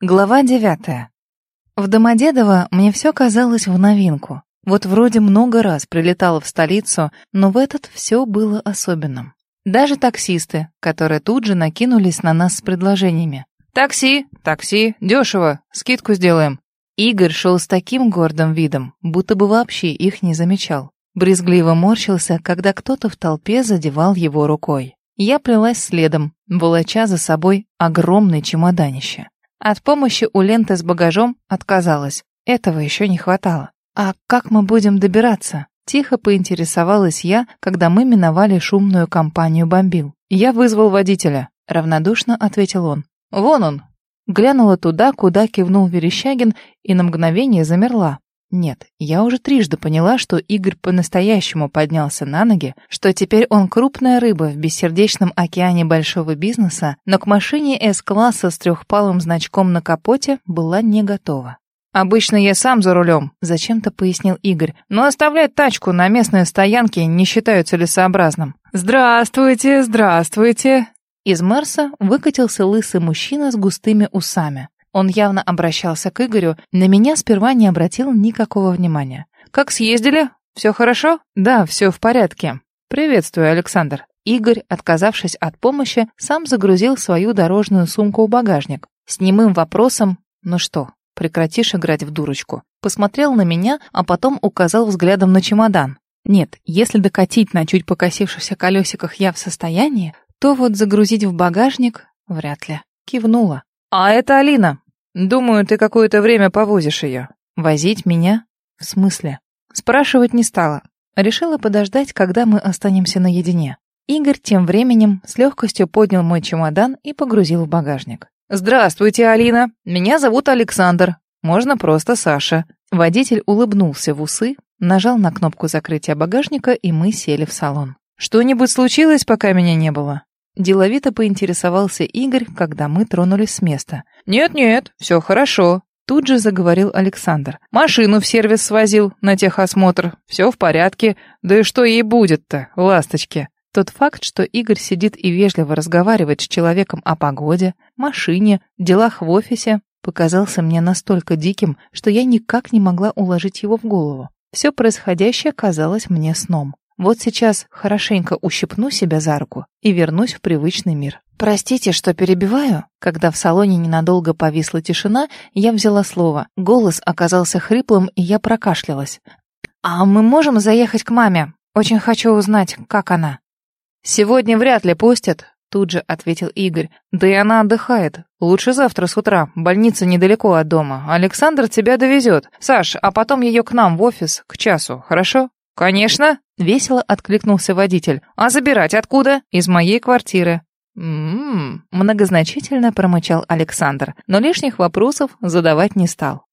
Глава девятая. В Домодедово мне все казалось в новинку. Вот вроде много раз прилетала в столицу, но в этот все было особенным. Даже таксисты, которые тут же накинулись на нас с предложениями. «Такси, такси, дешево, скидку сделаем». Игорь шел с таким гордым видом, будто бы вообще их не замечал. Брезгливо морщился, когда кто-то в толпе задевал его рукой. Я плелась следом, волоча за собой огромное чемоданище. От помощи у ленты с багажом отказалась. Этого еще не хватало. «А как мы будем добираться?» Тихо поинтересовалась я, когда мы миновали шумную компанию бомбил. «Я вызвал водителя», — равнодушно ответил он. «Вон он». Глянула туда, куда кивнул Верещагин, и на мгновение замерла. Нет, я уже трижды поняла, что Игорь по-настоящему поднялся на ноги, что теперь он крупная рыба в бессердечном океане большого бизнеса, но к машине С-класса с трехпалым значком на капоте была не готова. «Обычно я сам за рулем», — зачем-то пояснил Игорь, «но оставлять тачку на местной стоянке не считаю целесообразным». «Здравствуйте, здравствуйте!» Из Мерса выкатился лысый мужчина с густыми усами. Он явно обращался к Игорю, на меня сперва не обратил никакого внимания. «Как съездили? Все хорошо?» «Да, все в порядке. Приветствую, Александр». Игорь, отказавшись от помощи, сам загрузил свою дорожную сумку в багажник. С немым вопросом «Ну что, прекратишь играть в дурочку?» Посмотрел на меня, а потом указал взглядом на чемодан. Нет, если докатить на чуть покосившихся колесиках я в состоянии, то вот загрузить в багажник вряд ли. Кивнула. «А это Алина. Думаю, ты какое-то время повозишь ее». «Возить меня? В смысле?» Спрашивать не стала. Решила подождать, когда мы останемся наедине. Игорь тем временем с легкостью поднял мой чемодан и погрузил в багажник. «Здравствуйте, Алина. Меня зовут Александр. Можно просто Саша». Водитель улыбнулся в усы, нажал на кнопку закрытия багажника, и мы сели в салон. «Что-нибудь случилось, пока меня не было?» Деловито поинтересовался Игорь, когда мы тронулись с места. «Нет-нет, все хорошо», — тут же заговорил Александр. «Машину в сервис свозил на техосмотр. Все в порядке. Да и что ей будет-то, ласточки?» Тот факт, что Игорь сидит и вежливо разговаривает с человеком о погоде, машине, делах в офисе, показался мне настолько диким, что я никак не могла уложить его в голову. Все происходящее казалось мне сном. Вот сейчас хорошенько ущипну себя за руку и вернусь в привычный мир. Простите, что перебиваю. Когда в салоне ненадолго повисла тишина, я взяла слово. Голос оказался хриплым, и я прокашлялась. А мы можем заехать к маме? Очень хочу узнать, как она. Сегодня вряд ли пустят, тут же ответил Игорь. Да и она отдыхает. Лучше завтра с утра. Больница недалеко от дома. Александр тебя довезет. Саш, а потом ее к нам в офис к часу, хорошо? «Конечно!» — весело откликнулся водитель. «А забирать откуда?» «Из моей квартиры». «М-м-м», многозначительно промычал Александр, но лишних вопросов задавать не стал.